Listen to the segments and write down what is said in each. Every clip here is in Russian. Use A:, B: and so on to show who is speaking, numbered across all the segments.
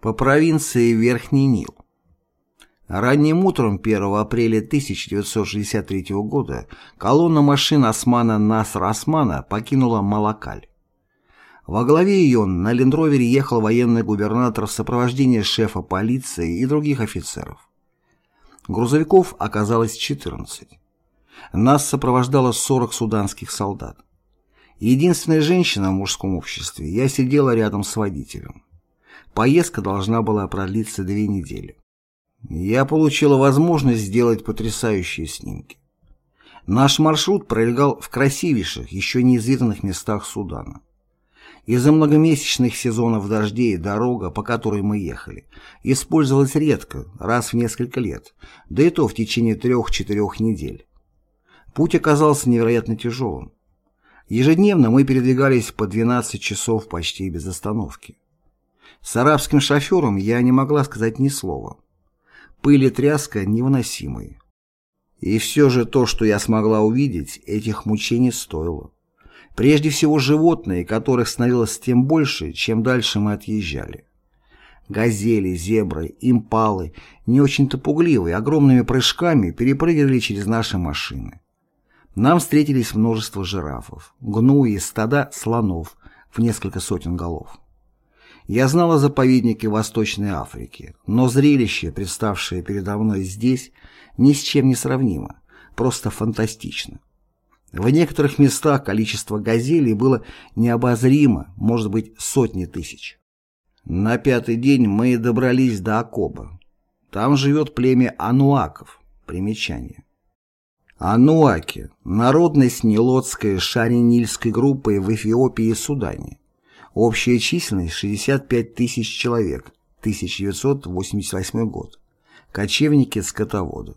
A: По провинции Верхний Нил. Ранним утром 1 апреля 1963 года колонна машин Османа Наср Османа покинула Малакаль. Во главе ее на лендровере ехал военный губернатор в сопровождении шефа полиции и других офицеров. Грузовиков оказалось 14. Нас сопровождало 40 суданских солдат. Единственная женщина в мужском обществе, я сидела рядом с водителем. Поездка должна была продлиться две недели. Я получила возможность сделать потрясающие снимки. Наш маршрут пролегал в красивейших, еще неизведанных местах Судана. Из-за многомесячных сезонов дождей дорога, по которой мы ехали, использовалась редко, раз в несколько лет, да и то в течение трех-четырех недель. Путь оказался невероятно тяжелым. Ежедневно мы передвигались по 12 часов почти без остановки. С арабским шофером я не могла сказать ни слова. Пыль и тряска невыносимые. И все же то, что я смогла увидеть, этих мучений стоило. Прежде всего животные, которых становилось тем больше, чем дальше мы отъезжали. Газели, зебры, импалы, не очень-то пугливые, огромными прыжками перепрыгивали через наши машины. Нам встретились множество жирафов, гнуи и стада слонов в несколько сотен голов. Я знал о заповеднике Восточной Африки, но зрелище, представшее передо мной здесь, ни с чем не сравнимо, просто фантастично. В некоторых местах количество газелей было необозримо, может быть, сотни тысяч. На пятый день мы добрались до Акоба. Там живет племя ануаков. Примечание. Ануаки – народность нилотской шаринильской группы в Эфиопии и Судане. Общая численность – 65 тысяч человек, 1988 год. Кочевники-скотоводы.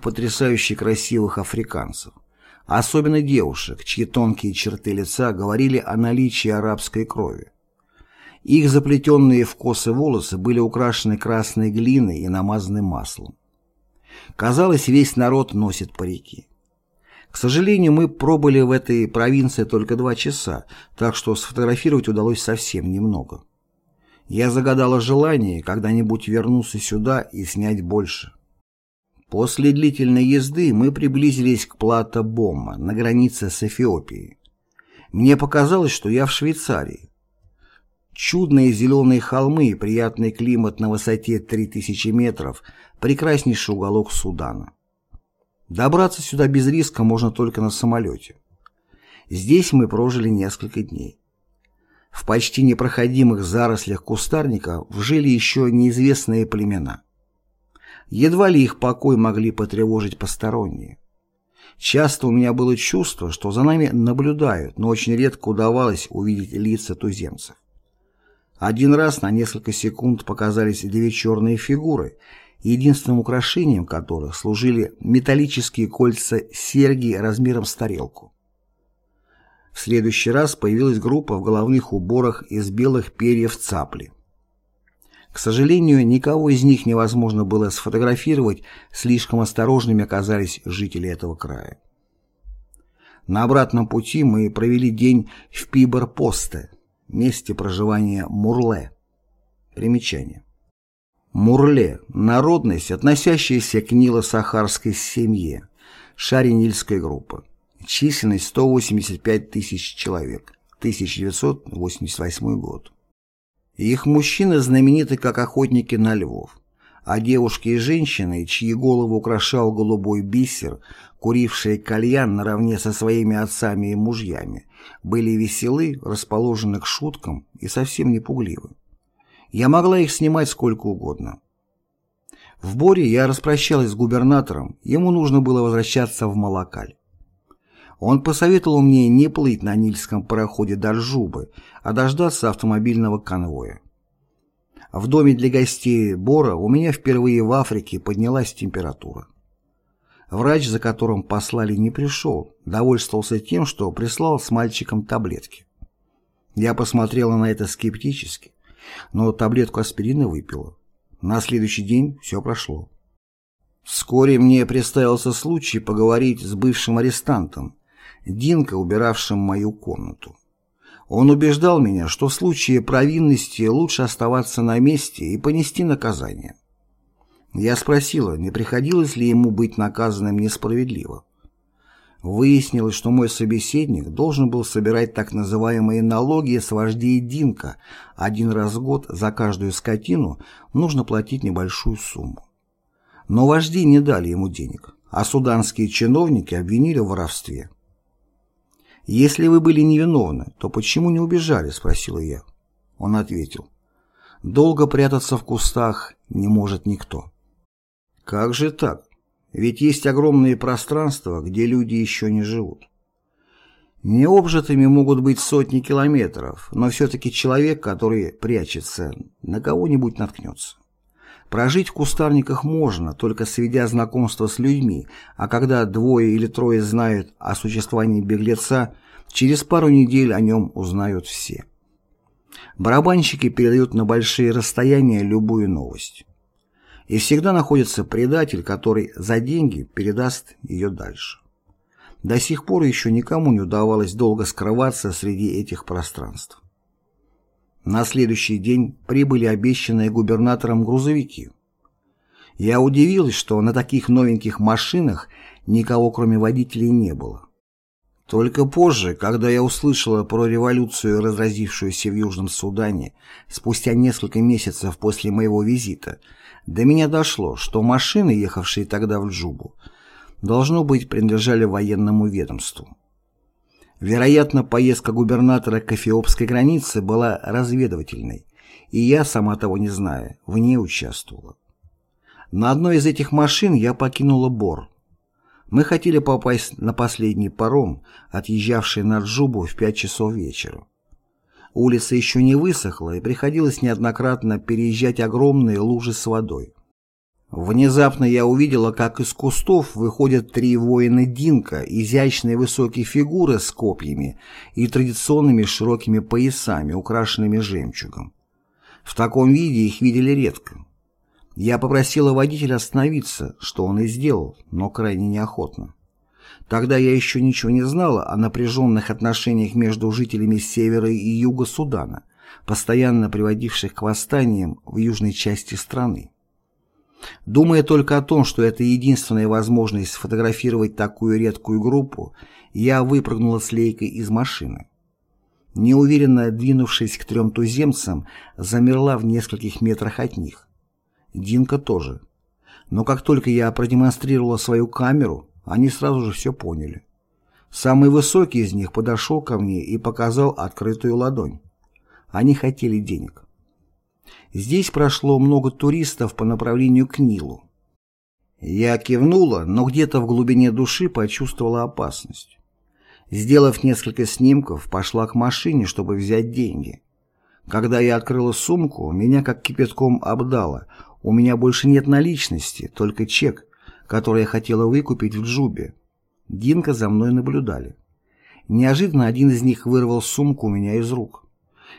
A: Потрясающе красивых африканцев. Особенно девушек, чьи тонкие черты лица говорили о наличии арабской крови. Их заплетенные в косы волосы были украшены красной глиной и намазаны маслом. Казалось, весь народ носит парики. К сожалению, мы пробыли в этой провинции только два часа, так что сфотографировать удалось совсем немного. Я загадала желание когда-нибудь вернуться сюда и снять больше. После длительной езды мы приблизились к плато Бомма на границе с Эфиопией. Мне показалось, что я в Швейцарии. Чудные зеленые холмы и приятный климат на высоте 3000 метров – прекраснейший уголок Судана. Добраться сюда без риска можно только на самолете. Здесь мы прожили несколько дней. В почти непроходимых зарослях кустарника жили еще неизвестные племена. Едва ли их покой могли потревожить посторонние. Часто у меня было чувство, что за нами наблюдают, но очень редко удавалось увидеть лица туземцев. Один раз на несколько секунд показались две черные фигуры, единственным украшением которых служили металлические кольца серьги размером с тарелку. В следующий раз появилась группа в головных уборах из белых перьев цапли. К сожалению, никого из них невозможно было сфотографировать, слишком осторожными оказались жители этого края. На обратном пути мы провели день в Пибер-Посте, месте проживания Мурле. Примечание. Мурле – народность, относящаяся к нило-сахарской семье, шаринильская группа. Численность 185 тысяч человек, 1988 год. Их мужчины знамениты как охотники на львов, а девушки и женщины, чьи головы украшал голубой бисер, курившие кальян наравне со своими отцами и мужьями, были веселы, расположены к шуткам и совсем не пугливы. Я могла их снимать сколько угодно. В Боре я распрощалась с губернатором, ему нужно было возвращаться в Малакаль. Он посоветовал мне не плыть на нильском пароходе до Джубы, а дождаться автомобильного конвоя. В доме для гостей Бора у меня впервые в Африке поднялась температура. Врач, за которым послали, не пришел, довольствовался тем, что прислал с мальчиком таблетки. Я посмотрела на это скептически, но таблетку аспирина выпила. На следующий день все прошло. Вскоре мне представился случай поговорить с бывшим арестантом, Динка, убиравшим мою комнату. Он убеждал меня, что в случае провинности лучше оставаться на месте и понести наказание. Я спросила, не приходилось ли ему быть наказанным несправедливо. Выяснилось, что мой собеседник должен был собирать так называемые налоги с вождей Динка. Один раз в год за каждую скотину нужно платить небольшую сумму. Но вожди не дали ему денег, а суданские чиновники обвинили в воровстве. «Если вы были невиновны, то почему не убежали?» – спросила я. Он ответил. «Долго прятаться в кустах не может никто». «Как же так? Ведь есть огромные пространства, где люди еще не живут». Необжитыми могут быть сотни километров, но все-таки человек, который прячется, на кого-нибудь наткнется. Прожить в кустарниках можно, только сведя знакомство с людьми, а когда двое или трое знают о существовании беглеца, через пару недель о нем узнают все. Барабанщики передают на большие расстояния любую новость. И всегда находится предатель, который за деньги передаст ее дальше. До сих пор еще никому не удавалось долго скрываться среди этих пространств. На следующий день прибыли обещанные губернатором грузовики. Я удивилась, что на таких новеньких машинах никого кроме водителей не было. Только позже, когда я услышала про революцию, разразившуюся в Южном Судане, спустя несколько месяцев после моего визита, до меня дошло, что машины, ехавшие тогда в Джубу, должно быть, принадлежали военному ведомству. Вероятно, поездка губернатора к эфиопской границе была разведывательной, и я, сама того не зная, в ней участвовала. На одной из этих машин я покинула Бор. Мы хотели попасть на последний паром, отъезжавший на Джубу в пять часов вечера. Улица еще не высохла, и приходилось неоднократно переезжать огромные лужи с водой. Внезапно я увидела, как из кустов выходят три воина Динка, изящные высокие фигуры с копьями и традиционными широкими поясами, украшенными жемчугом. В таком виде их видели редко. Я попросила водителя остановиться, что он и сделал, но крайне неохотно. Тогда я еще ничего не знала о напряженных отношениях между жителями севера и юга Судана, постоянно приводивших к восстаниям в южной части страны. Думая только о том, что это единственная возможность сфотографировать такую редкую группу, я выпрыгнула с лейкой из машины. Неуверенно двинувшись к трем туземцам, замерла в нескольких метрах от них. Динка тоже. Но как только я продемонстрировала свою камеру, они сразу же все поняли. Самый высокий из них подошел ко мне и показал открытую ладонь. Они хотели денег. Здесь прошло много туристов по направлению к Нилу. Я кивнула, но где-то в глубине души почувствовала опасность. Сделав несколько снимков, пошла к машине, чтобы взять деньги. Когда я открыла сумку, меня как кипятком обдало. У меня больше нет наличности, только чек, который я хотела выкупить в Джубе. Динка за мной наблюдали. Неожиданно один из них вырвал сумку у меня из рук.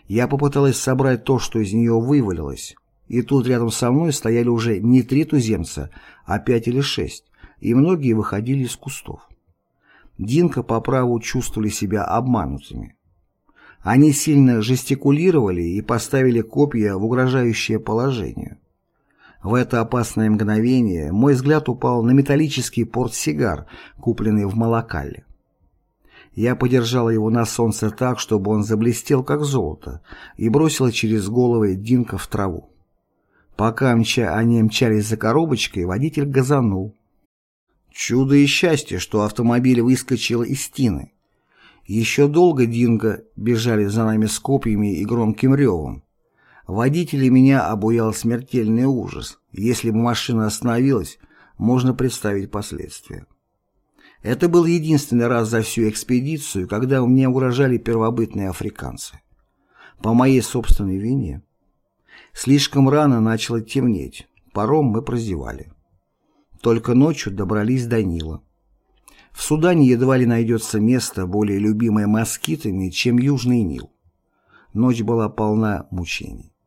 A: Я попыталась собрать то, что из нее вывалилось, и тут рядом со мной стояли уже не три туземца, а пять или шесть, и многие выходили из кустов. Динка по праву чувствовали себя обманутыми. Они сильно жестикулировали и поставили копья в угрожающее положение. В это опасное мгновение мой взгляд упал на металлический портсигар, купленный в Малакале. Я подержала его на солнце так, чтобы он заблестел, как золото, и бросила через головы Динка в траву. Пока мча, они мчались за коробочкой, водитель газанул. Чудо и счастье, что автомобиль выскочил из тины. Еще долго Динго бежали за нами с копьями и громким ревом. Водитель меня обуял смертельный ужас. Если бы машина остановилась, можно представить последствия. Это был единственный раз за всю экспедицию, когда мне угрожали первобытные африканцы. По моей собственной вине. Слишком рано начало темнеть, паром мы прозевали. Только ночью добрались до Нила. В Судане едва ли найдется место, более любимое москитами, чем Южный Нил. Ночь была полна мучений.